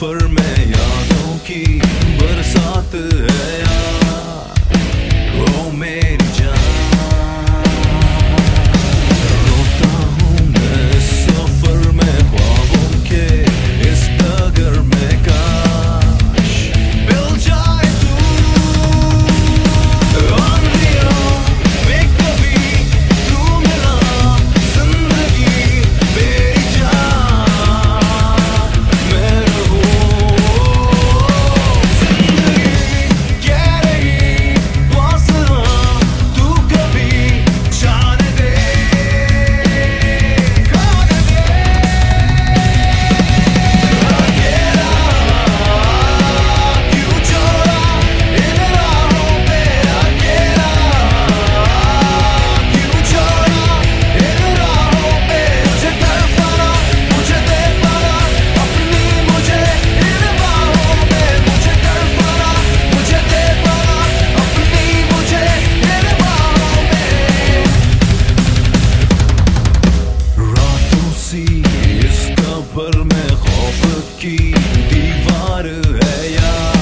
سفر میں یادوں کی برسات ہے۔ افق کی دیوار ہے یار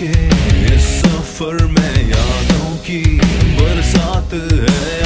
کے سفر میں یادوں کی برسات ہے۔